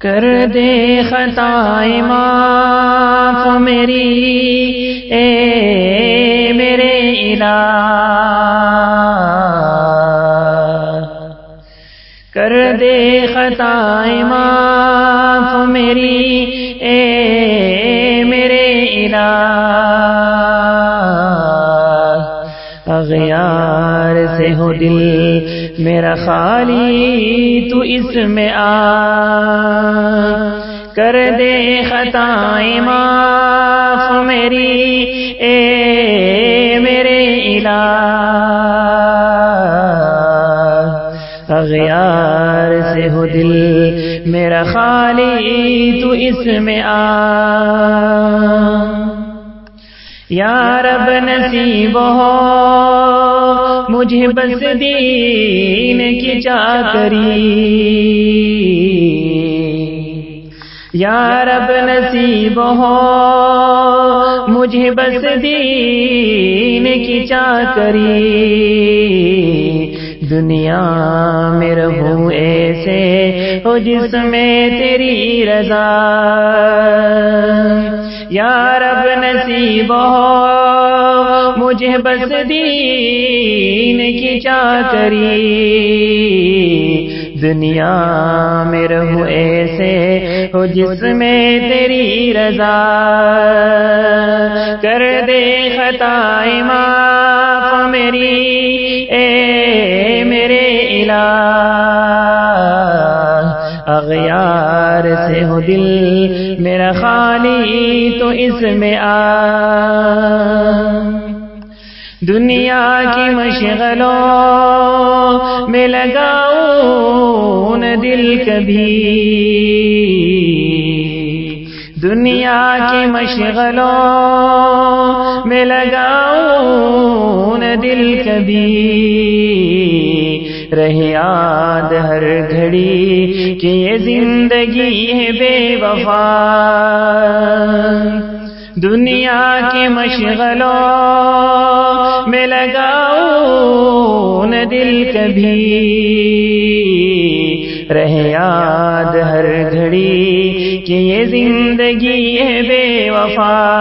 کر دے خطائے معاف میری، اے میرے الہ۔ کر دے خطائے معاف میری، اے میرے الہ۔ اغیار سے ہو دل، میرا خالی تو اس میں آ۔ کر دے خطائیں معاف میری، اے میرے الہ۔ اغیار سے ہو دل، میرا خالی تو اس میں آ۔ یا رب نصیب ہو، مجھے بس دین کی چاکری یا رب نصیب ہو، مجھے بس دین کی چاکری دنیا میں رہوں ایسے، ہو جس میں تیری رضا۔ یا رب نصیب ہو، مجھے بس دین کی چاکری۔ دنیا میں رہو ایسے ہو جس میں تیری رضا۔ کر دے خطائے معاف میری، اے میرے الہ۔ اغیار سے ہو دل، میرا خالی تو اس میں آ۔ دنیا کی مشغلوں میں لگاؤ دل کبھی۔ دنیا کی مشغلوں میں لگاؤ دل کبھی۔ رہے یاد ہر گھڑی کہ یہ زندگی ہے بے وفا۔ دنیا کے مشغلوں میں لگاؤ نہ دل کبھی۔ رہے یاد ہر گھڑی کہ یہ زندگی ہے بے وفا۔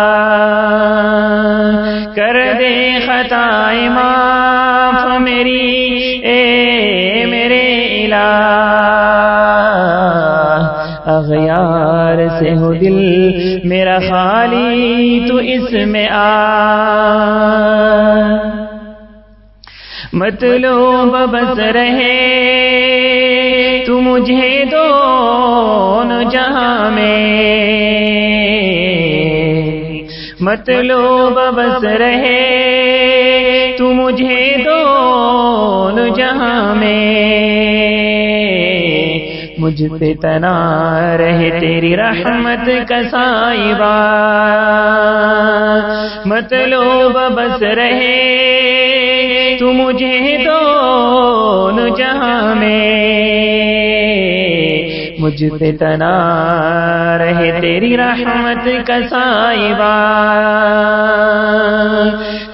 کر دے خطائے معاف میری۔ اغیار سے ہو دل میرا خالی تو اس میں آ۔ مطلوب بس رہے تو مجھے دو جہاں میں۔ مطلوب بس رہے تو مجھے دو جہاں میں۔ مجھ پہ تنا رہے تیری رحمت کا سائبہ مطلوب بس رہے تو مجھے دو جہاں میں۔ مجھ پہ تنا رہے تیری رحمت کا سائبہ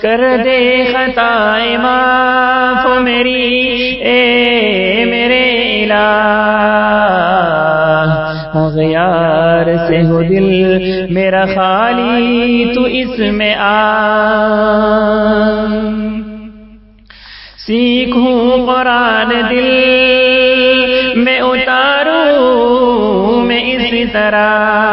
کر دے خطائے معاف میری غیار سے ہو دل، میرا خالی تو اس میں آ۔ سیکھوں قرآن دل، میں اتاروں، میں اس طرح۔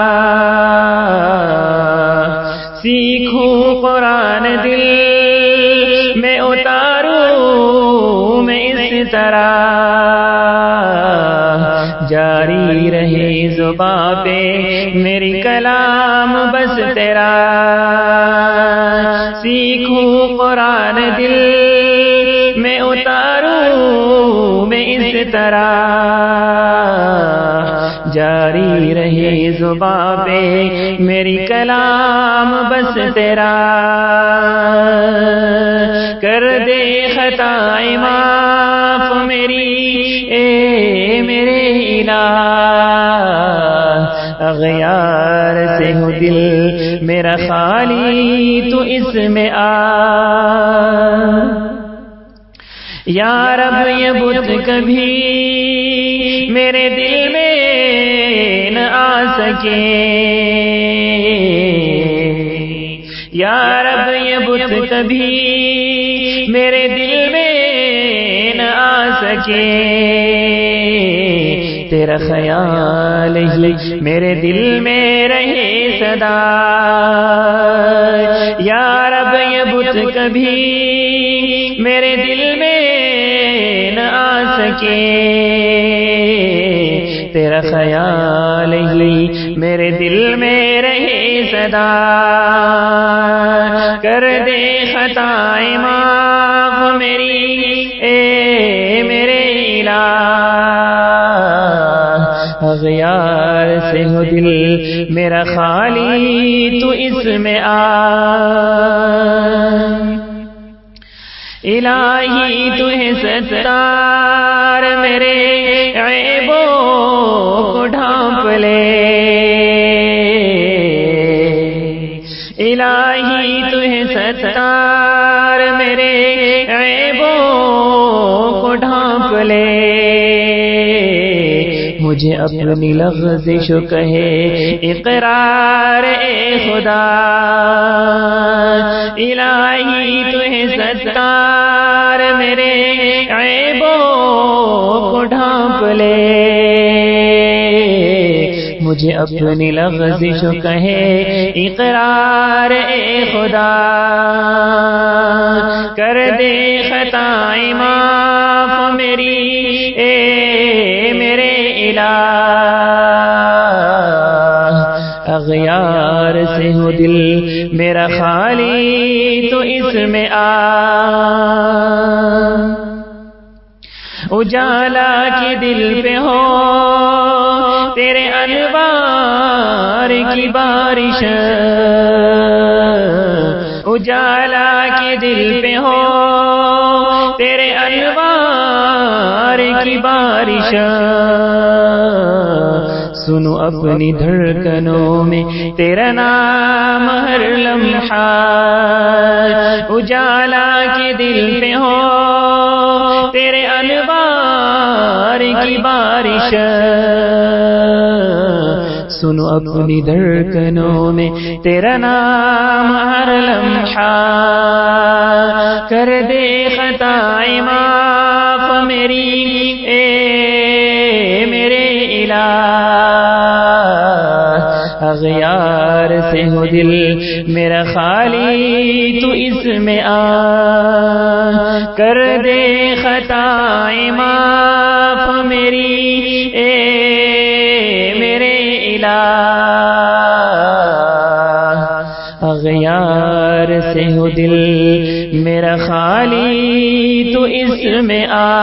زباں پہ میری کلام بس تیرا۔ سیکھوں قرآن دل، میں اتاروں، میں اس طرح۔ جاری رہے زباں پہ میری کلام بس تیرا۔ کر دے خطائے، معاف میری۔ اغیار سے ہو دل میرا خالی تو اس میں آ۔ یا رب، یہ بت کبھی میرے دل میں نہ آ سکے۔ یا رب، یہ بت کبھی میرے دل میں نہ آ سکے۔ تیرا خیال ہی میرے دل میں رہے صدا۔ یا رب، یہ بت کبھی میرے دل میں نہ آ سکے۔ تیرا خیال ہی میرے دل میں رہے صدا۔ کر دے خطائیں معاف میری، اے میرے اغیار سے ہو دل میرا خالی تو اس میں آ۔ الہی تو ہے ستار میرے عیبوں کو ڈھانپ لے۔ الہی تجھے ستار میرے عیبوں کو ڈھانپ لے۔ مجھے اپنی لفظش کہے، اقرار اے خدا۔ الہی تجھے ستار میرے عیبوں کو ڈھانپ لے۔ مجھے اپنی لغزش کہے، اقرار اے خدا۔ کر دے خطائیں معاف میری، اے الہ۔ اغیار سے ہو دل میرا خالی تو اس میں آ۔ اجالا کے دل پہ ہو تیرے انوار کی بارش۔ اجالا کے دل پہ ہو سنو اپنی دھڑکنوں میں۔ تیرا نام ہر لمحہ اجالا کے دل پہ ہو۔ تیرے انوار کی بارش سنو اپنی دھڑکنوں میں۔ تیرا نام ہر لمحہ کر دے خطائیں معاف میری۔ اے اغیار سے ہو دل، میرا خالی تو اس میں آ۔ کر دے خطائیں معاف میری، اے میرے الہ۔ اغیار سے ہو دل، میرا خالی تو اس میں آ۔